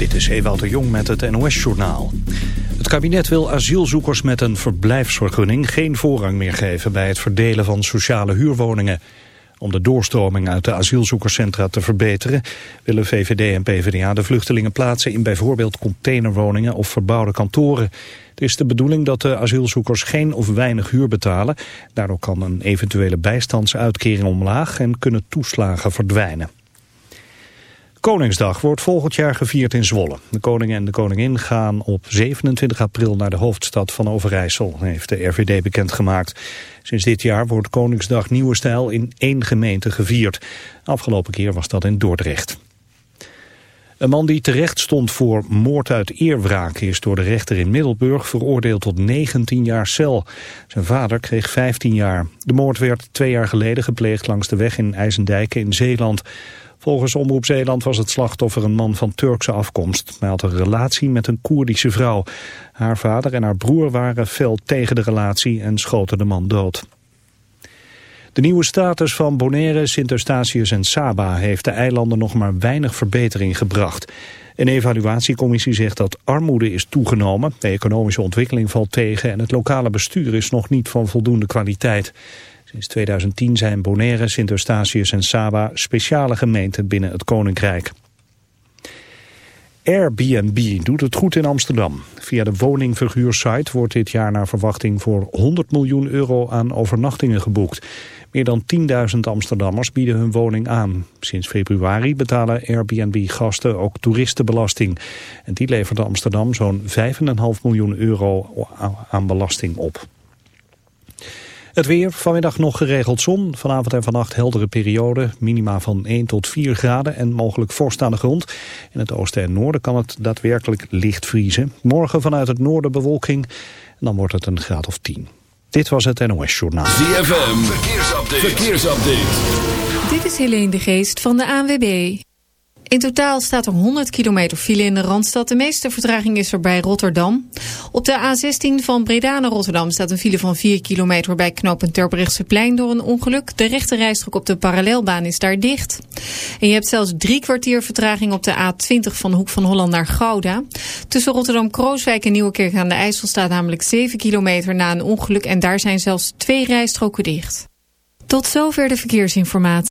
Dit is Ewout de Jong met het NOS-journaal. Het kabinet wil asielzoekers met een verblijfsvergunning geen voorrang meer geven bij het verdelen van sociale huurwoningen. Om de doorstroming uit de asielzoekerscentra te verbeteren willen VVD en PvdA de vluchtelingen plaatsen in bijvoorbeeld containerwoningen of verbouwde kantoren. Het is de bedoeling dat de asielzoekers geen of weinig huur betalen. Daardoor kan een eventuele bijstandsuitkering omlaag en kunnen toeslagen verdwijnen. Koningsdag wordt volgend jaar gevierd in Zwolle. De koning en de koningin gaan op 27 april naar de hoofdstad van Overijssel, heeft de RVD bekendgemaakt. Sinds dit jaar wordt Koningsdag Nieuwe Stijl in één gemeente gevierd. Afgelopen keer was dat in Dordrecht. Een man die terecht stond voor moord uit eerwraak is door de rechter in Middelburg veroordeeld tot 19 jaar cel. Zijn vader kreeg 15 jaar. De moord werd twee jaar geleden gepleegd langs de weg in IJsendijken in Zeeland. Volgens Omroep Zeeland was het slachtoffer een man van Turkse afkomst. Hij had een relatie met een Koerdische vrouw. Haar vader en haar broer waren fel tegen de relatie en schoten de man dood. De nieuwe status van Bonaire, Sint Eustatius en Saba heeft de eilanden nog maar weinig verbetering gebracht. Een evaluatiecommissie zegt dat armoede is toegenomen, de economische ontwikkeling valt tegen en het lokale bestuur is nog niet van voldoende kwaliteit. Sinds 2010 zijn Bonaire, Sint Eustatius en Saba speciale gemeenten binnen het Koninkrijk. Airbnb doet het goed in Amsterdam. Via de woningverhuursite wordt dit jaar naar verwachting voor 100 miljoen euro aan overnachtingen geboekt. Meer dan 10.000 Amsterdammers bieden hun woning aan. Sinds februari betalen Airbnb-gasten ook toeristenbelasting. En die leverde Amsterdam zo'n 5,5 miljoen euro aan belasting op. Het weer, vanmiddag nog geregeld zon. Vanavond en vannacht heldere periode. Minima van 1 tot 4 graden en mogelijk vorst aan de grond. In het oosten en noorden kan het daadwerkelijk licht vriezen. Morgen vanuit het noorden bewolking. En dan wordt het een graad of 10. Dit was het NOS Journaal. ZFM, verkeersupdate. verkeersupdate. Dit is Helene de Geest van de ANWB. In totaal staat er 100 kilometer file in de Randstad. De meeste vertraging is er bij Rotterdam. Op de A16 van Breda naar Rotterdam staat een file van 4 kilometer bij knooppunt plein door een ongeluk. De rechte rijstrook op de parallelbaan is daar dicht. En je hebt zelfs drie kwartier vertraging op de A20 van Hoek van Holland naar Gouda. Tussen Rotterdam-Krooswijk en Nieuwekerk aan de IJssel staat namelijk 7 kilometer na een ongeluk. En daar zijn zelfs twee rijstroken dicht. Tot zover de verkeersinformatie.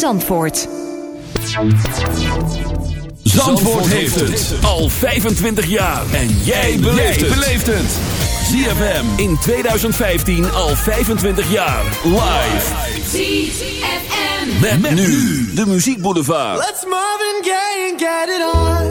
Zandvoort. Zandvoort heeft het al 25 jaar. En jij beleeft het. ZFM in 2015 al 25 jaar. Live. ZFM. Met, met nu de Muziek Boulevard. Let's Marvin Gaye and get it on.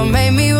girl made me